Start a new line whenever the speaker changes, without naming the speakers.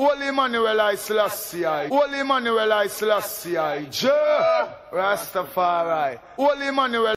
Holy Emmanuel I Selassie Holy Emmanuel I Selassie Rastafari. Holy Emmanuel.